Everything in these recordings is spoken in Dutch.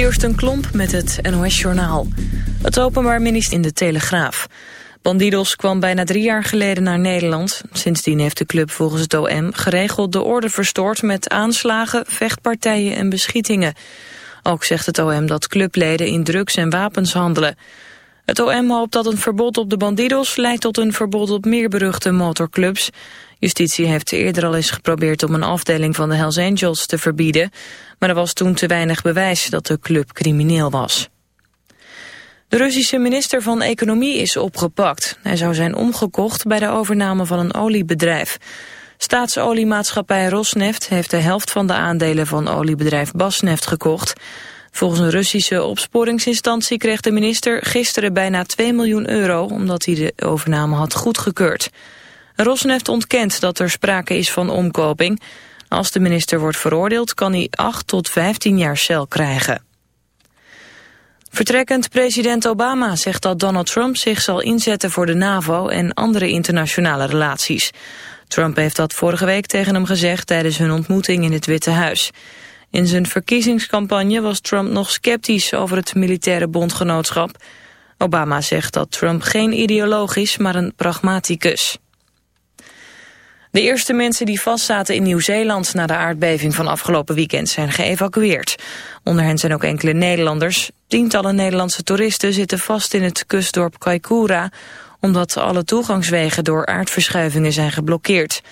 Kirsten Klomp met het NOS-journaal. Het Openbaar Ministerie in de Telegraaf. Bandidos kwam bijna drie jaar geleden naar Nederland. Sindsdien heeft de club volgens het OM geregeld de orde verstoord... met aanslagen, vechtpartijen en beschietingen. Ook zegt het OM dat clubleden in drugs en wapens handelen. Het OM hoopt dat een verbod op de bandidos leidt tot een verbod op meer beruchte motorclubs. Justitie heeft eerder al eens geprobeerd om een afdeling van de Hells Angels te verbieden, maar er was toen te weinig bewijs dat de club crimineel was. De Russische minister van Economie is opgepakt. Hij zou zijn omgekocht bij de overname van een oliebedrijf. Staatsoliemaatschappij Rosneft heeft de helft van de aandelen van oliebedrijf Basneft gekocht. Volgens een Russische opsporingsinstantie kreeg de minister gisteren bijna 2 miljoen euro... omdat hij de overname had goedgekeurd. Rosneft ontkent dat er sprake is van omkoping. Als de minister wordt veroordeeld kan hij 8 tot 15 jaar cel krijgen. Vertrekkend president Obama zegt dat Donald Trump zich zal inzetten voor de NAVO en andere internationale relaties. Trump heeft dat vorige week tegen hem gezegd tijdens hun ontmoeting in het Witte Huis. In zijn verkiezingscampagne was Trump nog sceptisch over het militaire bondgenootschap. Obama zegt dat Trump geen ideoloog is, maar een pragmaticus. De eerste mensen die vastzaten in Nieuw-Zeeland na de aardbeving van afgelopen weekend zijn geëvacueerd. Onder hen zijn ook enkele Nederlanders. Tientallen Nederlandse toeristen zitten vast in het kustdorp Kaikoura... omdat alle toegangswegen door aardverschuivingen zijn geblokkeerd.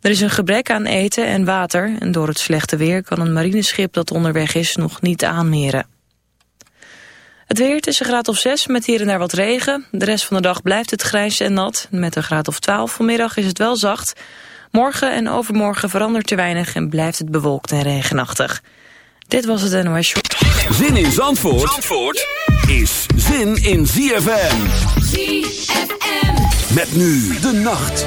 Er is een gebrek aan eten en water... en door het slechte weer kan een marineschip dat onderweg is nog niet aanmeren. Het weer, is een graad of 6 met hier en daar wat regen. De rest van de dag blijft het grijs en nat. Met een graad of 12 vanmiddag is het wel zacht. Morgen en overmorgen verandert te weinig en blijft het bewolkt en regenachtig. Dit was het NOS Show. Zin in Zandvoort, Zandvoort is zin in ZFM. ZFM. Met nu de nacht.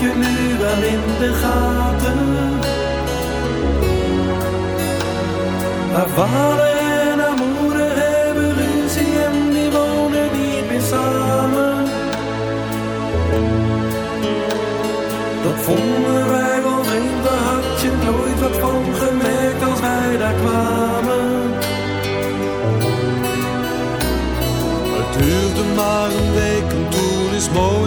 je nu wel in de gaten. Haar vader en haar moeder hebben ruzie en die wonen niet meer samen. Dat vonden wij wel vreemd, daar had je nooit wat van gemerkt als wij daar kwamen. Het duurde maar een week en toen is school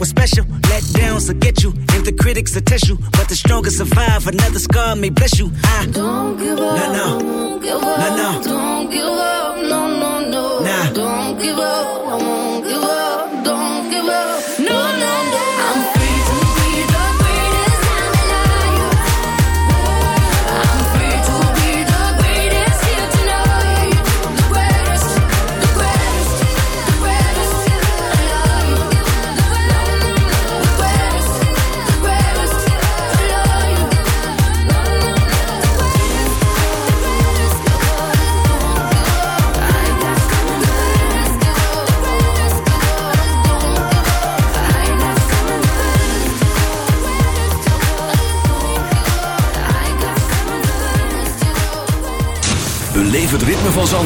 What's special. Let downs will get you, and the critics will test you. But the strongest survive, another scar may bless you. I don't give up. No, no.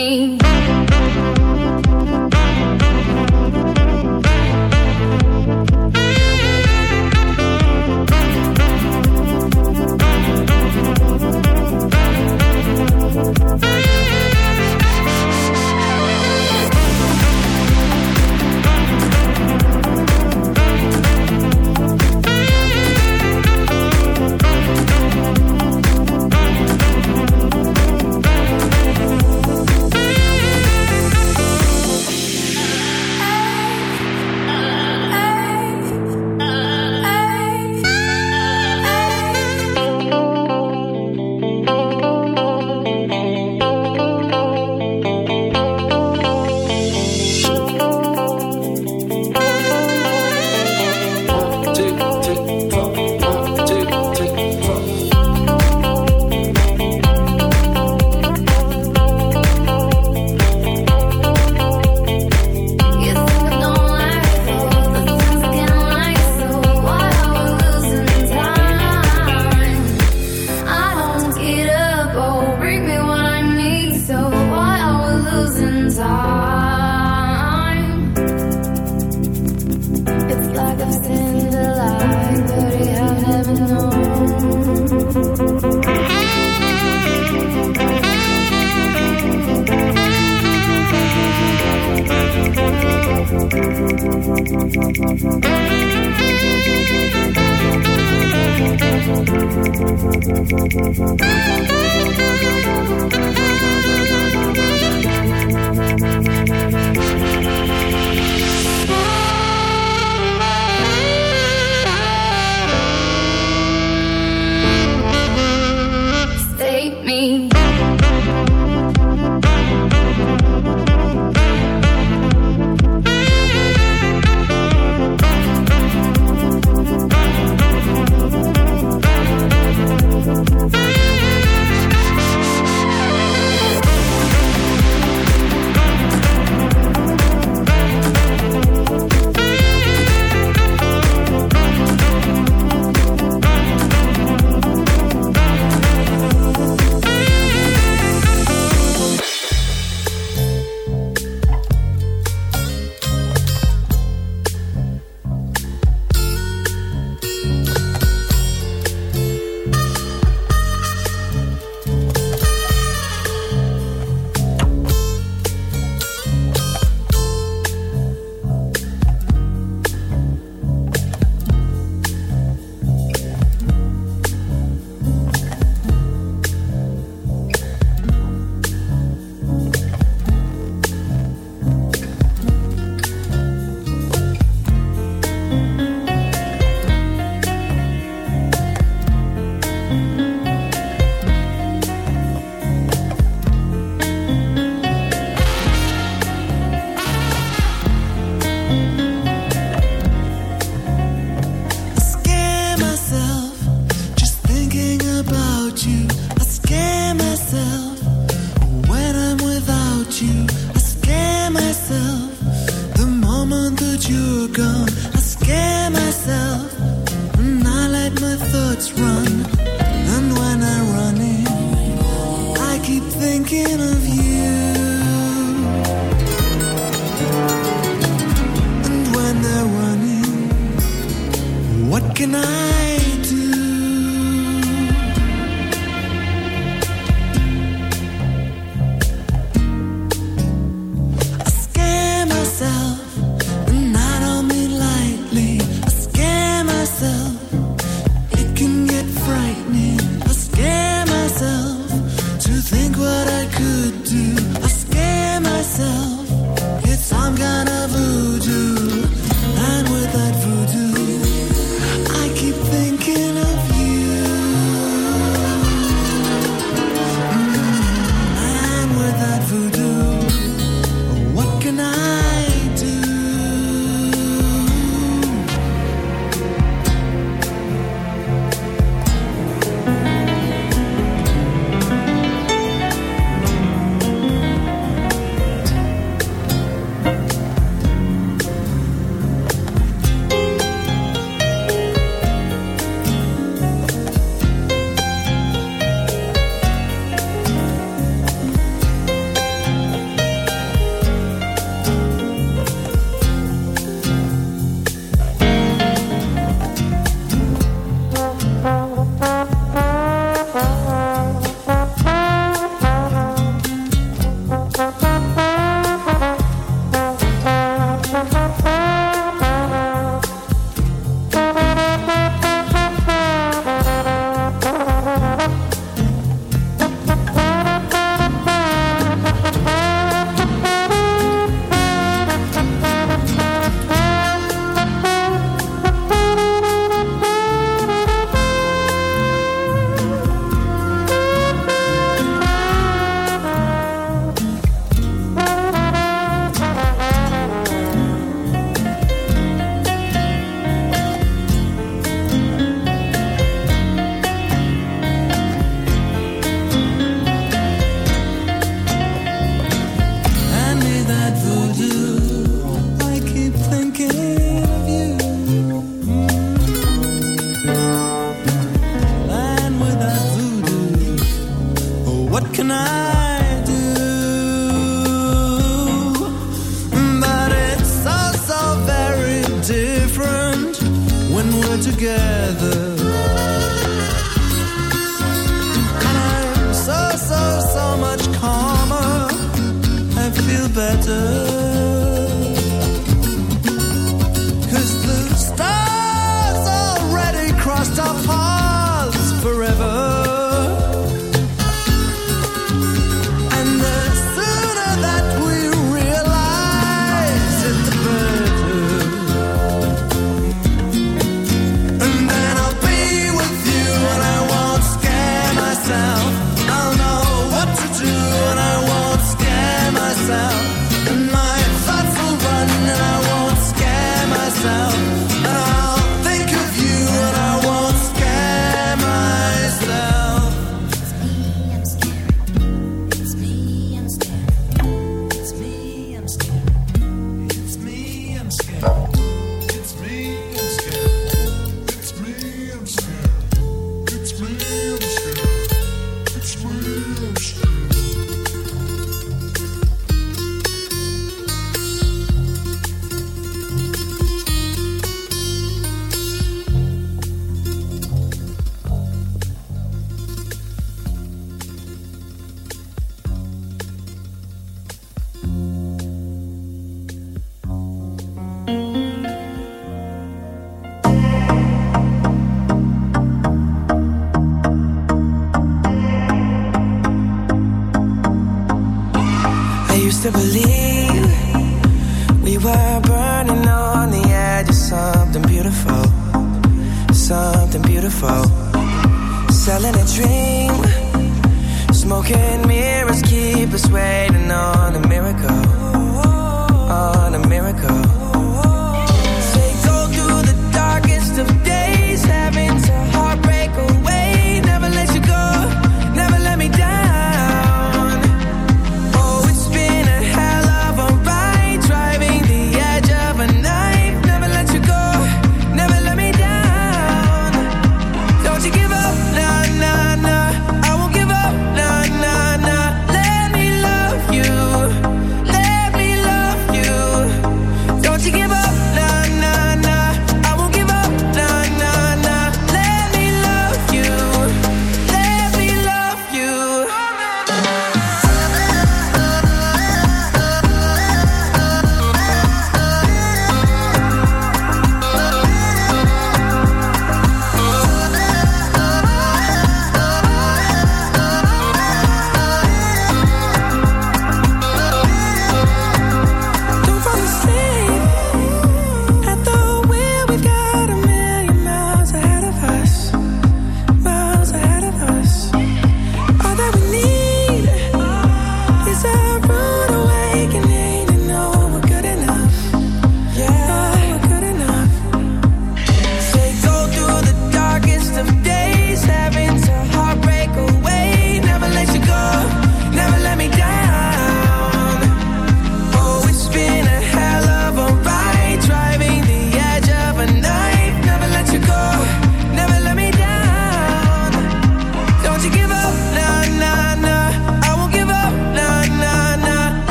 Me. Bye.